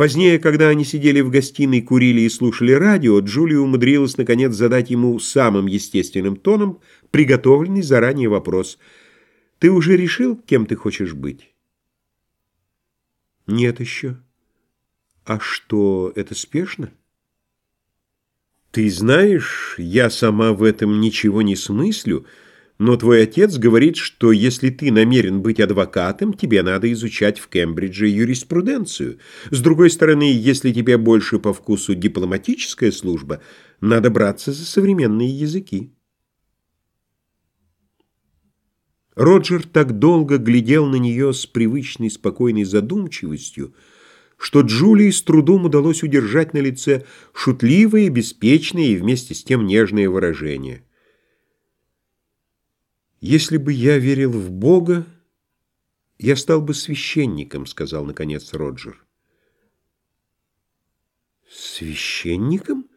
Позднее, когда они сидели в гостиной, курили и слушали радио, Джулия умудрилась, наконец, задать ему самым естественным тоном приготовленный заранее вопрос. «Ты уже решил, кем ты хочешь быть?» «Нет еще». «А что, это спешно?» «Ты знаешь, я сама в этом ничего не смыслю», но твой отец говорит, что если ты намерен быть адвокатом, тебе надо изучать в Кембридже юриспруденцию. С другой стороны, если тебе больше по вкусу дипломатическая служба, надо браться за современные языки. Роджер так долго глядел на нее с привычной спокойной задумчивостью, что Джулии с трудом удалось удержать на лице шутливое, беспечное и вместе с тем нежное выражение – «Если бы я верил в Бога, я стал бы священником», — сказал, наконец, Роджер. «Священником?»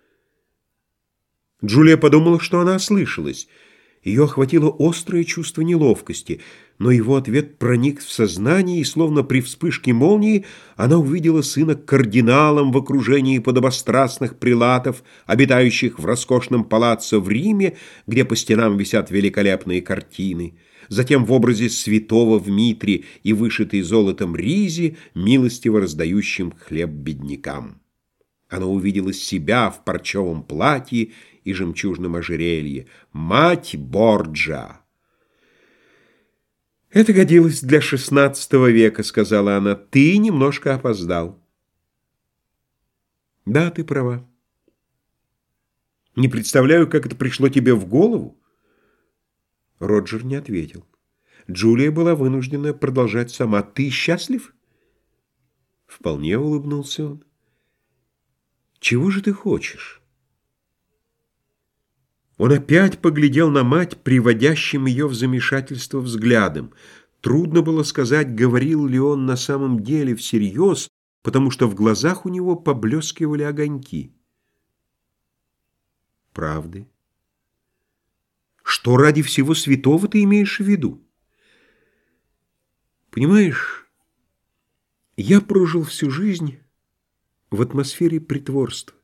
Джулия подумала, что она ослышалась — ее охватило острое чувство неловкости, но его ответ проник в сознание, и словно при вспышке молнии она увидела сына кардиналом в окружении подобострастных прилатов, обитающих в роскошном палаццо в Риме, где по стенам висят великолепные картины, затем в образе святого в митре и вышитой золотом ризе, милостиво раздающим хлеб беднякам. Она увидела себя в парчевом платье и жемчужном ожерелье. Мать Борджа! «Это годилось для шестнадцатого века», — сказала она. «Ты немножко опоздал». «Да, ты права. Не представляю, как это пришло тебе в голову». Роджер не ответил. Джулия была вынуждена продолжать сама. «Ты счастлив?» Вполне улыбнулся он. «Чего же ты хочешь?» Он опять поглядел на мать, приводящим ее в замешательство взглядом. Трудно было сказать, говорил ли он на самом деле всерьез, потому что в глазах у него поблескивали огоньки. Правды? Что ради всего святого ты имеешь в виду? Понимаешь, я прожил всю жизнь в атмосфере притворства.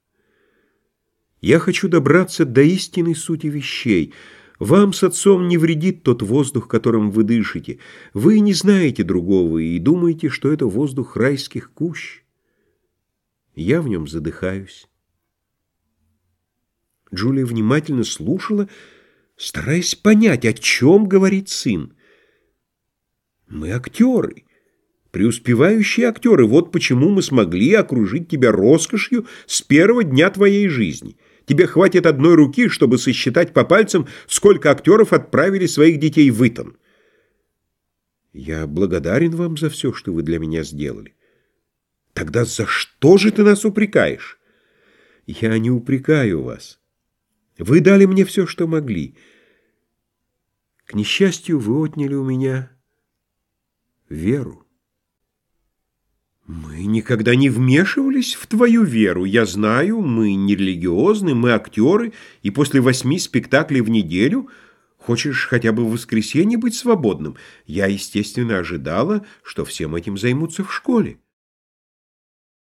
Я хочу добраться до истинной сути вещей. Вам с отцом не вредит тот воздух, которым вы дышите. Вы не знаете другого и думаете, что это воздух райских кущ. Я в нем задыхаюсь. Джулия внимательно слушала, стараясь понять, о чем говорит сын. Мы актеры, преуспевающие актеры. Вот почему мы смогли окружить тебя роскошью с первого дня твоей жизни. Тебе хватит одной руки, чтобы сосчитать по пальцам, сколько актеров отправили своих детей в Итон. Я благодарен вам за все, что вы для меня сделали. Тогда за что же ты нас упрекаешь? Я не упрекаю вас. Вы дали мне все, что могли. К несчастью, вы отняли у меня веру. Мы никогда не вмешивались в твою веру. Я знаю, мы не религиозны, мы актеры, и после восьми спектаклей в неделю хочешь хотя бы в воскресенье быть свободным. Я, естественно, ожидала, что всем этим займутся в школе.